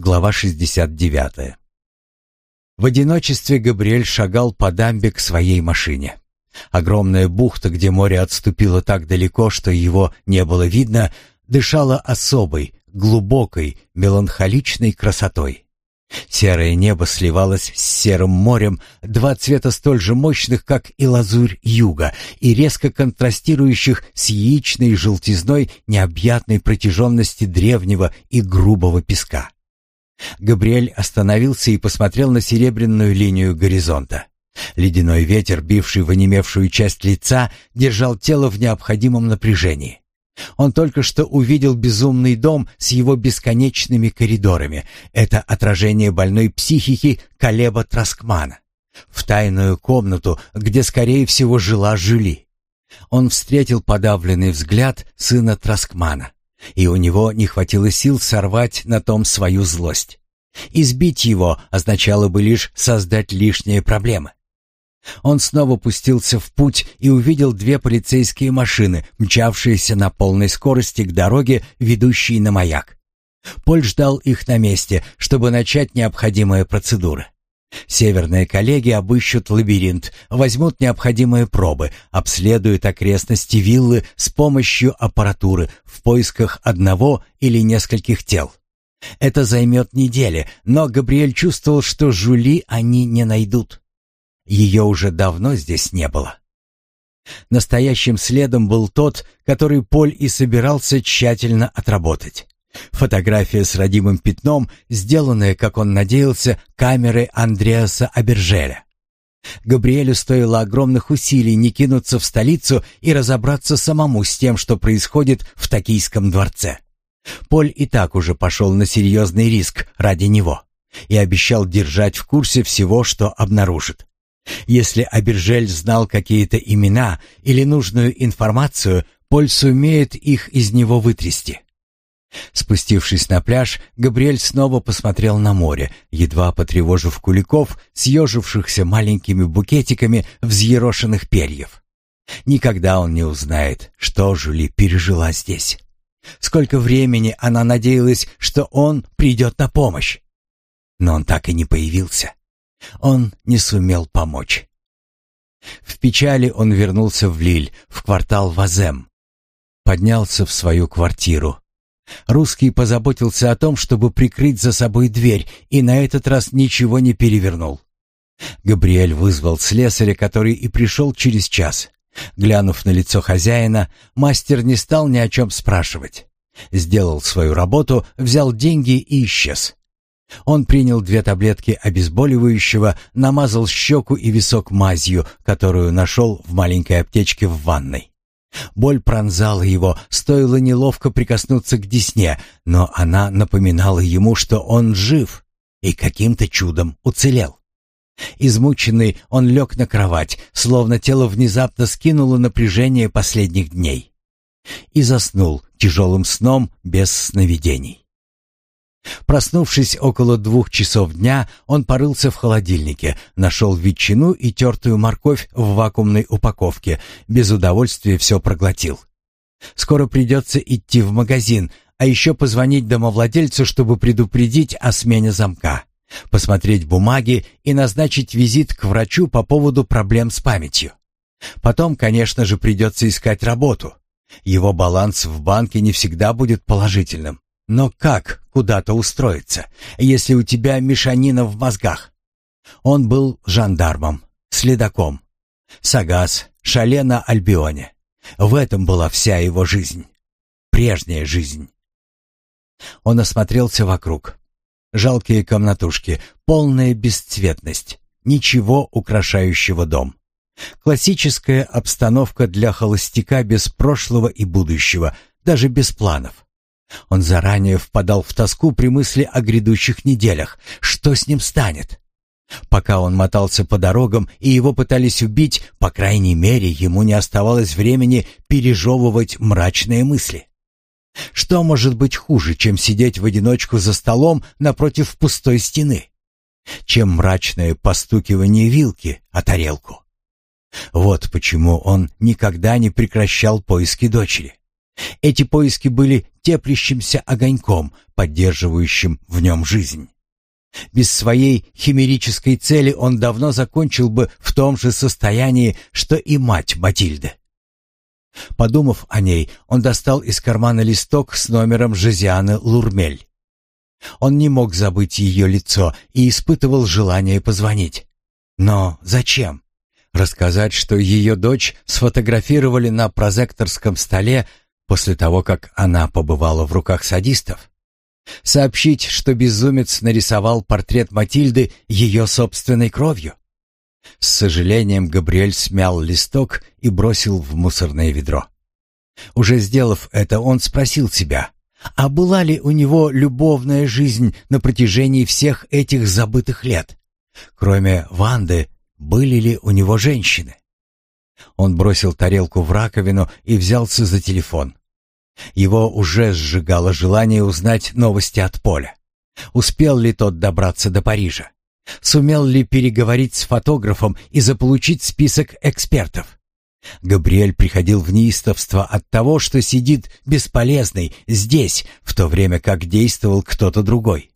Глава 69. В одиночестве Габриэль шагал по дамбе к своей машине. Огромная бухта, где море отступило так далеко, что его не было видно, дышала особой, глубокой, меланхоличной красотой. Серое небо сливалось с серым морем, два цвета столь же мощных, как и лазурь юга, и резко контрастирующих с яичной желтизной необъятной протяженности древнего и грубого песка. Габриэль остановился и посмотрел на серебряную линию горизонта. Ледяной ветер, бивший в онемевшую часть лица, держал тело в необходимом напряжении. Он только что увидел безумный дом с его бесконечными коридорами. Это отражение больной психики Калеба Троскмана В тайную комнату, где, скорее всего, жила Жюли. Он встретил подавленный взгляд сына Троскмана. И у него не хватило сил сорвать на том свою злость. Избить его означало бы лишь создать лишние проблемы. Он снова пустился в путь и увидел две полицейские машины, мчавшиеся на полной скорости к дороге, ведущей на маяк. Поль ждал их на месте, чтобы начать необходимые процедуры. Северные коллеги обыщут лабиринт, возьмут необходимые пробы, обследуют окрестности виллы с помощью аппаратуры в поисках одного или нескольких тел. Это займет недели, но Габриэль чувствовал, что Жули они не найдут. Ее уже давно здесь не было. Настоящим следом был тот, который Поль и собирался тщательно отработать. Фотография с родимым пятном, сделанная, как он надеялся, камерой Андреаса Абержеля. Габриэлю стоило огромных усилий не кинуться в столицу и разобраться самому с тем, что происходит в Токийском дворце. Поль и так уже пошел на серьезный риск ради него и обещал держать в курсе всего, что обнаружит. Если Абержель знал какие-то имена или нужную информацию, Поль сумеет их из него вытрясти. Спустившись на пляж, Габриэль снова посмотрел на море, едва потревожив куликов, съежившихся маленькими букетиками взъерошенных перьев. Никогда он не узнает, что Жюли пережила здесь. Сколько времени она надеялась, что он придет на помощь. Но он так и не появился. Он не сумел помочь. В печали он вернулся в Лиль, в квартал Вазем. Поднялся в свою квартиру, Русский позаботился о том, чтобы прикрыть за собой дверь, и на этот раз ничего не перевернул. Габриэль вызвал слесаря, который и пришел через час. Глянув на лицо хозяина, мастер не стал ни о чем спрашивать. Сделал свою работу, взял деньги и исчез. Он принял две таблетки обезболивающего, намазал щеку и висок мазью, которую нашел в маленькой аптечке в ванной. Боль пронзала его, стоило неловко прикоснуться к десне, но она напоминала ему, что он жив и каким-то чудом уцелел. Измученный, он лег на кровать, словно тело внезапно скинуло напряжение последних дней. И заснул тяжелым сном без сновидений. Проснувшись около двух часов дня, он порылся в холодильнике, нашел ветчину и тертую морковь в вакуумной упаковке, без удовольствия все проглотил. Скоро придется идти в магазин, а еще позвонить домовладельцу, чтобы предупредить о смене замка, посмотреть бумаги и назначить визит к врачу по поводу проблем с памятью. Потом, конечно же, придется искать работу. Его баланс в банке не всегда будет положительным. Но как куда-то устроиться, если у тебя мешанина в мозгах? Он был жандармом, следаком. Сагас, шале на Альбионе. В этом была вся его жизнь. Прежняя жизнь. Он осмотрелся вокруг. Жалкие комнатушки, полная бесцветность, ничего украшающего дом. Классическая обстановка для холостяка без прошлого и будущего, даже без планов. Он заранее впадал в тоску при мысли о грядущих неделях. Что с ним станет? Пока он мотался по дорогам и его пытались убить, по крайней мере, ему не оставалось времени пережевывать мрачные мысли. Что может быть хуже, чем сидеть в одиночку за столом напротив пустой стены? Чем мрачное постукивание вилки о тарелку? Вот почему он никогда не прекращал поиски дочери. Эти поиски были теплящимся огоньком, поддерживающим в нем жизнь. Без своей химерической цели он давно закончил бы в том же состоянии, что и мать Матильды. Подумав о ней, он достал из кармана листок с номером Жозианы Лурмель. Он не мог забыть ее лицо и испытывал желание позвонить. Но зачем? Рассказать, что ее дочь сфотографировали на прозекторском столе после того, как она побывала в руках садистов? Сообщить, что безумец нарисовал портрет Матильды ее собственной кровью? С сожалением Габриэль смял листок и бросил в мусорное ведро. Уже сделав это, он спросил себя, а была ли у него любовная жизнь на протяжении всех этих забытых лет? Кроме Ванды, были ли у него женщины? Он бросил тарелку в раковину и взялся за телефон. Его уже сжигало желание узнать новости от Поля. Успел ли тот добраться до Парижа? Сумел ли переговорить с фотографом и заполучить список экспертов? Габриэль приходил в неистовство от того, что сидит бесполезный здесь, в то время как действовал кто-то другой.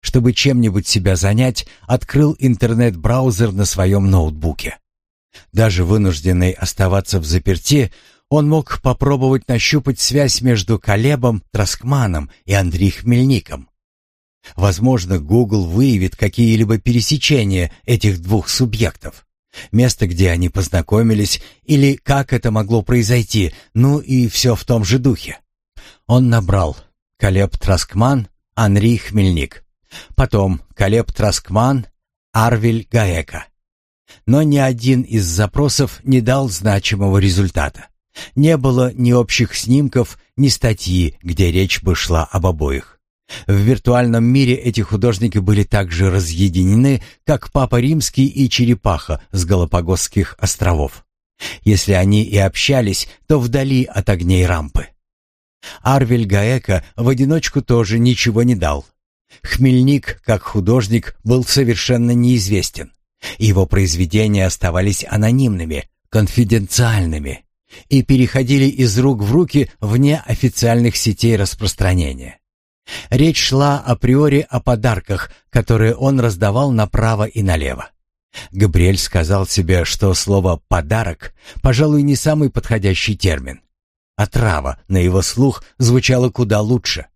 Чтобы чем-нибудь себя занять, открыл интернет-браузер на своем ноутбуке. Даже вынужденный оставаться в заперти, он мог попробовать нащупать связь между Колебом Троскманом и Андрей Хмельником. Возможно, Google выявит какие-либо пересечения этих двух субъектов. Место, где они познакомились, или как это могло произойти, ну и все в том же духе. Он набрал Колеб Троскман, Анри Хмельник. Потом Колеб Троскман, Арвель Гаека. Но ни один из запросов не дал значимого результата. Не было ни общих снимков, ни статьи, где речь бы шла об обоих. В виртуальном мире эти художники были так же разъединены, как Папа Римский и Черепаха с Галапагосских островов. Если они и общались, то вдали от огней рампы. Арвель Гаэка в одиночку тоже ничего не дал. Хмельник, как художник, был совершенно неизвестен. Его произведения оставались анонимными, конфиденциальными, и переходили из рук в руки вне официальных сетей распространения. Речь шла априори о подарках, которые он раздавал направо и налево. Габриэль сказал себе, что слово «подарок», пожалуй, не самый подходящий термин. Отрава а на его слух звучала куда лучше.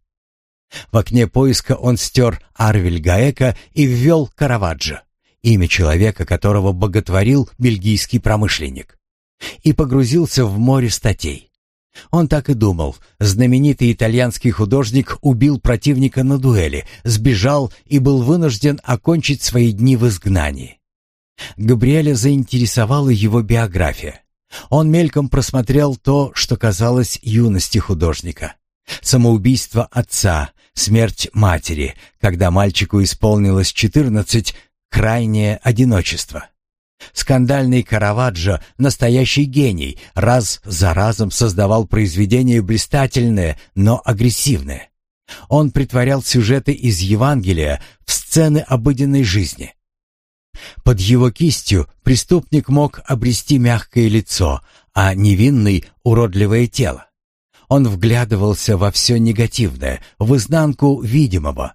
В окне поиска он стер Арвель Гаека и ввел Караваджо, имя человека, которого боготворил бельгийский промышленник и погрузился в море статей. Он так и думал. Знаменитый итальянский художник убил противника на дуэли, сбежал и был вынужден окончить свои дни в изгнании. Габриэля заинтересовала его биография. Он мельком просмотрел то, что казалось юности художника. Самоубийство отца, смерть матери, когда мальчику исполнилось 14, крайнее одиночество. Скандальный Караваджо, настоящий гений, раз за разом создавал произведения блистательные, но агрессивные. Он притворял сюжеты из Евангелия в сцены обыденной жизни. Под его кистью преступник мог обрести мягкое лицо, а невинный — уродливое тело. Он вглядывался во все негативное, в изнанку видимого,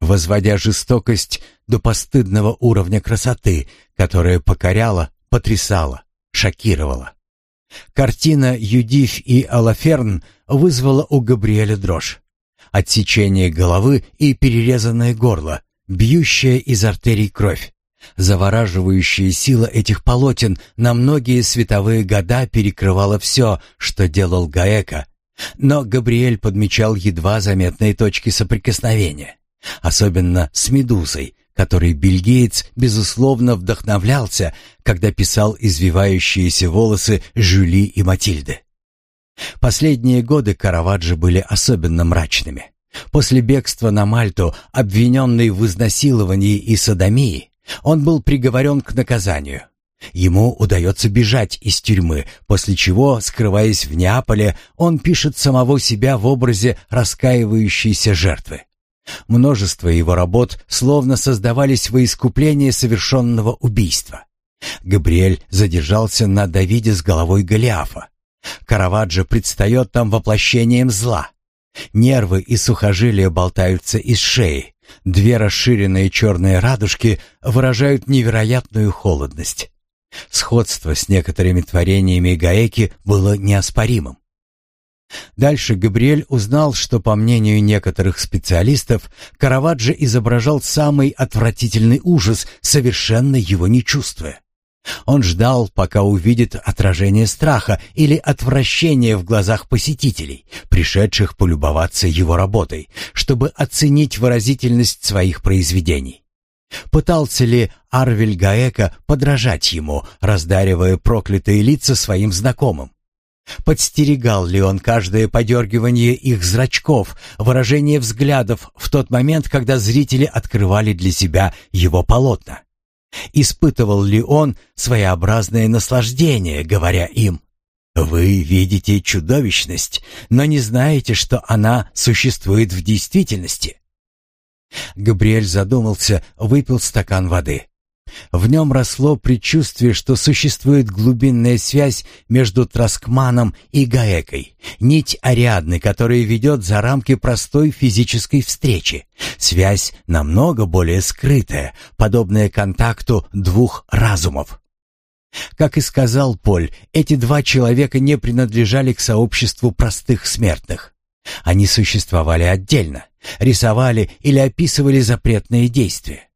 возводя жестокость до постыдного уровня красоты, которая покоряла, потрясала, шокировала. Картина «Юдиф и Алаферн» вызвала у Габриэля дрожь. Отсечение головы и перерезанное горло, бьющая из артерий кровь. Завораживающая сила этих полотен на многие световые года перекрывала все, что делал Гаэка, но Габриэль подмечал едва заметные точки соприкосновения. Особенно с «Медузой», которой бельгиец, безусловно, вдохновлялся, когда писал извивающиеся волосы Жюли и Матильды. Последние годы Караваджо были особенно мрачными. После бегства на Мальту, обвиненный в изнасиловании и садомии, он был приговорен к наказанию. Ему удается бежать из тюрьмы, после чего, скрываясь в Неаполе, он пишет самого себя в образе раскаивающейся жертвы. Множество его работ словно создавались во искупление совершенного убийства. Габриэль задержался на Давиде с головой Голиафа. Караваджо предстает там воплощением зла. Нервы и сухожилия болтаются из шеи. Две расширенные черные радужки выражают невероятную холодность. Сходство с некоторыми творениями Гаеки было неоспоримым. Дальше Габриэль узнал, что, по мнению некоторых специалистов, Караваджо изображал самый отвратительный ужас, совершенно его не чувствуя. Он ждал, пока увидит отражение страха или отвращения в глазах посетителей, пришедших полюбоваться его работой, чтобы оценить выразительность своих произведений. Пытался ли Арвель Гаэка подражать ему, раздаривая проклятые лица своим знакомым? Подстерегал ли он каждое подергивание их зрачков, выражение взглядов в тот момент, когда зрители открывали для себя его полотна? Испытывал ли он своеобразное наслаждение, говоря им «Вы видите чудовищность, но не знаете, что она существует в действительности»? Габриэль задумался, выпил стакан воды. В нем росло предчувствие, что существует глубинная связь между Траскманом и Гаекой, нить Ариадны, которая ведет за рамки простой физической встречи. Связь намного более скрытая, подобная контакту двух разумов. Как и сказал Поль, эти два человека не принадлежали к сообществу простых смертных. Они существовали отдельно, рисовали или описывали запретные действия.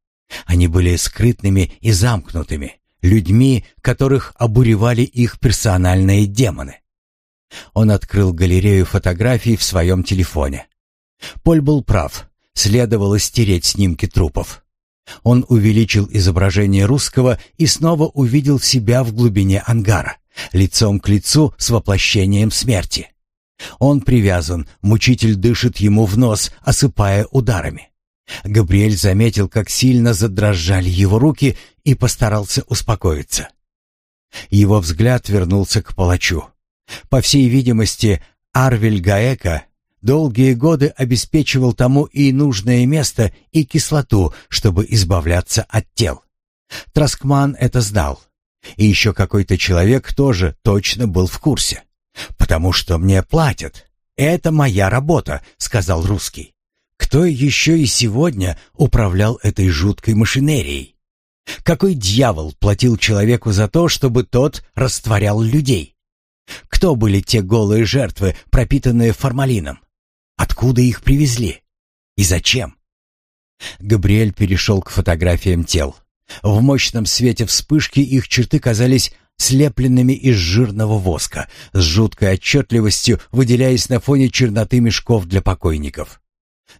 Они были скрытными и замкнутыми, людьми, которых обуревали их персональные демоны. Он открыл галерею фотографий в своем телефоне. Поль был прав, следовало стереть снимки трупов. Он увеличил изображение русского и снова увидел себя в глубине ангара, лицом к лицу с воплощением смерти. Он привязан, мучитель дышит ему в нос, осыпая ударами. Габриэль заметил, как сильно задрожали его руки и постарался успокоиться. Его взгляд вернулся к палачу. По всей видимости, Арвель Гаэка долгие годы обеспечивал тому и нужное место, и кислоту, чтобы избавляться от тел. Троскман это знал. И еще какой-то человек тоже точно был в курсе. «Потому что мне платят. Это моя работа», — сказал русский. Кто еще и сегодня управлял этой жуткой машинерией? Какой дьявол платил человеку за то, чтобы тот растворял людей? Кто были те голые жертвы, пропитанные формалином? Откуда их привезли? И зачем? Габриэль перешел к фотографиям тел. В мощном свете вспышки их черты казались слепленными из жирного воска, с жуткой отчетливостью выделяясь на фоне черноты мешков для покойников.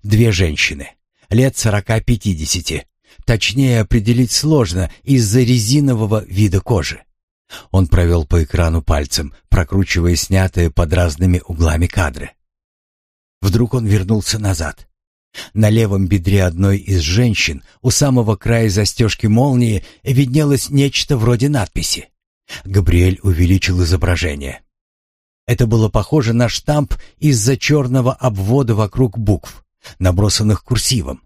Две женщины. Лет сорока-пятидесяти. Точнее определить сложно из-за резинового вида кожи. Он провел по экрану пальцем, прокручивая снятые под разными углами кадры. Вдруг он вернулся назад. На левом бедре одной из женщин, у самого края застежки молнии, виднелось нечто вроде надписи. Габриэль увеличил изображение. Это было похоже на штамп из-за черного обвода вокруг букв набросанных курсивом.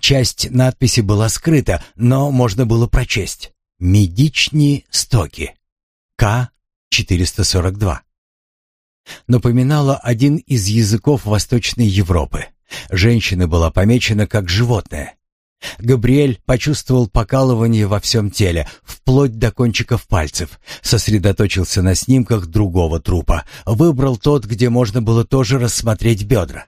Часть надписи была скрыта, но можно было прочесть. «Медични стоки. К-442». Напоминала один из языков Восточной Европы. Женщина была помечена как животное. Габриэль почувствовал покалывание во всем теле, вплоть до кончиков пальцев, сосредоточился на снимках другого трупа, выбрал тот, где можно было тоже рассмотреть бедра.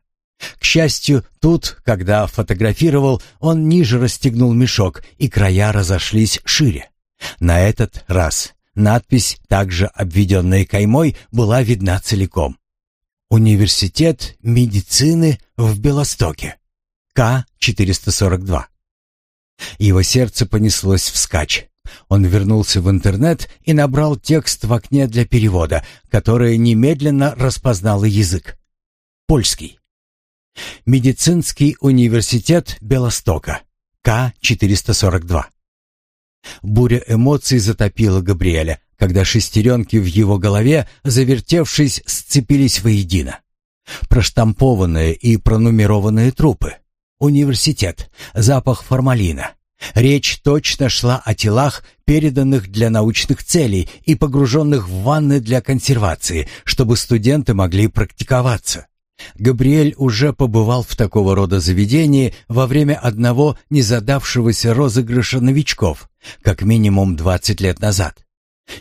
К счастью, тут, когда фотографировал, он ниже расстегнул мешок, и края разошлись шире. На этот раз надпись, также обведенная каймой, была видна целиком. «Университет медицины в Белостоке. К-442». Его сердце понеслось вскачь. Он вернулся в интернет и набрал текст в окне для перевода, которое немедленно распознало язык. Польский. Медицинский университет Белостока, К-442. Буря эмоций затопила Габриэля, когда шестеренки в его голове, завертевшись, сцепились воедино. Проштампованные и пронумерованные трупы. Университет. Запах формалина. Речь точно шла о телах, переданных для научных целей и погруженных в ванны для консервации, чтобы студенты могли практиковаться. Габриэль уже побывал в такого рода заведении во время одного незадавшегося розыгрыша новичков, как минимум 20 лет назад.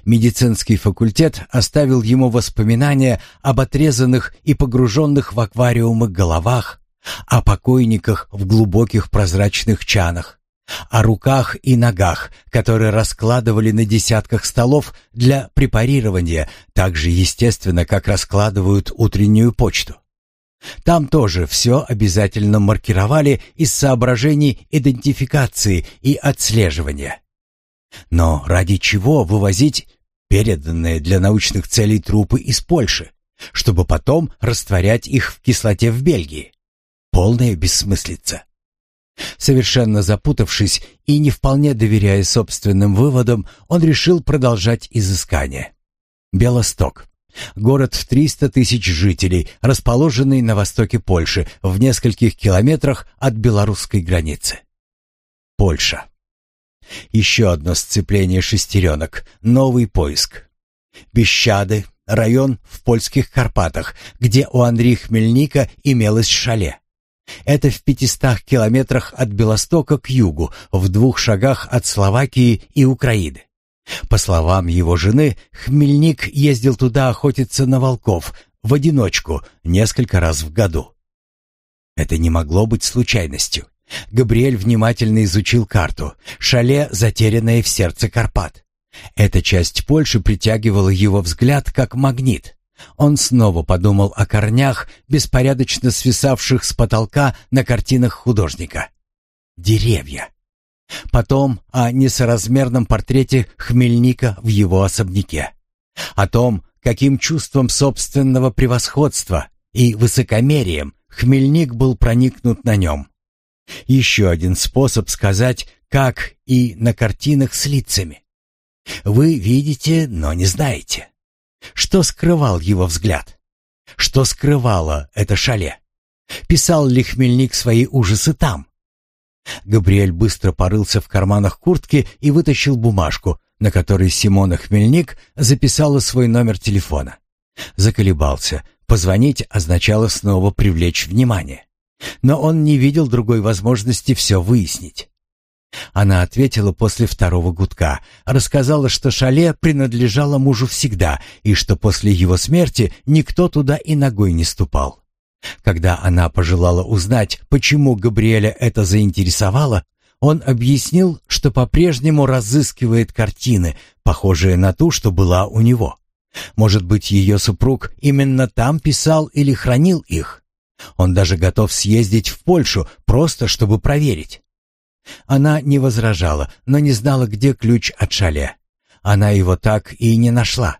Медицинский факультет оставил ему воспоминания об отрезанных и погруженных в аквариумы головах, о покойниках в глубоких прозрачных чанах, о руках и ногах, которые раскладывали на десятках столов для препарирования, так же естественно, как раскладывают утреннюю почту. Там тоже все обязательно маркировали из соображений идентификации и отслеживания. Но ради чего вывозить переданные для научных целей трупы из Польши, чтобы потом растворять их в кислоте в Бельгии? Полная бессмыслица. Совершенно запутавшись и не вполне доверяя собственным выводам, он решил продолжать изыскание. Белосток. Город в 300 тысяч жителей, расположенный на востоке Польши, в нескольких километрах от белорусской границы. Польша. Еще одно сцепление шестеренок, новый поиск. Бещады, район в польских Карпатах, где у Андрея Хмельника имелось шале. Это в 500 километрах от Белостока к югу, в двух шагах от Словакии и Украины. По словам его жены, Хмельник ездил туда охотиться на волков в одиночку несколько раз в году. Это не могло быть случайностью. Габриэль внимательно изучил карту. Шале, затерянное в сердце Карпат. Эта часть Польши притягивала его взгляд как магнит. Он снова подумал о корнях, беспорядочно свисавших с потолка на картинах художника. Деревья. Потом о несоразмерном портрете Хмельника в его особняке. О том, каким чувством собственного превосходства и высокомерием Хмельник был проникнут на нем. Еще один способ сказать, как и на картинах с лицами. Вы видите, но не знаете. Что скрывал его взгляд? Что скрывало это шале? Писал ли Хмельник свои ужасы там? Габриэль быстро порылся в карманах куртки и вытащил бумажку, на которой Симона Хмельник записала свой номер телефона. Заколебался. Позвонить означало снова привлечь внимание. Но он не видел другой возможности все выяснить. Она ответила после второго гудка, рассказала, что шале принадлежало мужу всегда и что после его смерти никто туда и ногой не ступал. Когда она пожелала узнать, почему Габриэля это заинтересовало, он объяснил, что по-прежнему разыскивает картины, похожие на ту, что была у него. Может быть, ее супруг именно там писал или хранил их. Он даже готов съездить в Польшу, просто чтобы проверить. Она не возражала, но не знала, где ключ от шале. Она его так и не нашла.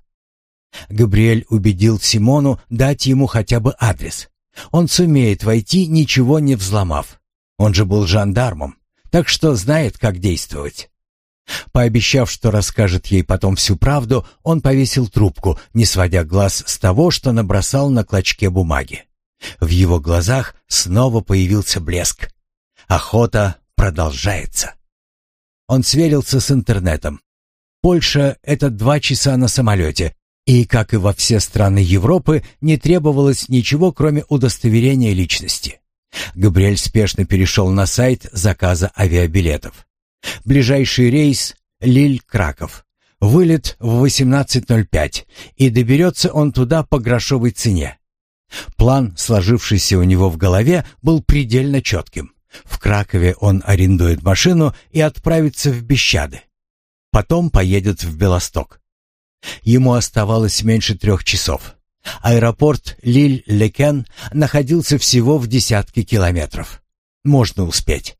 Габриэль убедил Симону дать ему хотя бы адрес. Он сумеет войти, ничего не взломав. Он же был жандармом, так что знает, как действовать. Пообещав, что расскажет ей потом всю правду, он повесил трубку, не сводя глаз с того, что набросал на клочке бумаги. В его глазах снова появился блеск. Охота продолжается. Он сверился с интернетом. Польша — это два часа на самолете, и, как и во все страны Европы, не требовалось ничего, кроме удостоверения личности. Габриэль спешно перешел на сайт заказа авиабилетов. Ближайший рейс — Лиль-Краков. Вылет в 18.05, и доберется он туда по грошовой цене. План, сложившийся у него в голове, был предельно четким. В Кракове он арендует машину и отправится в Бещады. Потом поедет в Белосток. Ему оставалось меньше трех часов. Аэропорт Лиль-Лекен находился всего в десятке километров. Можно успеть.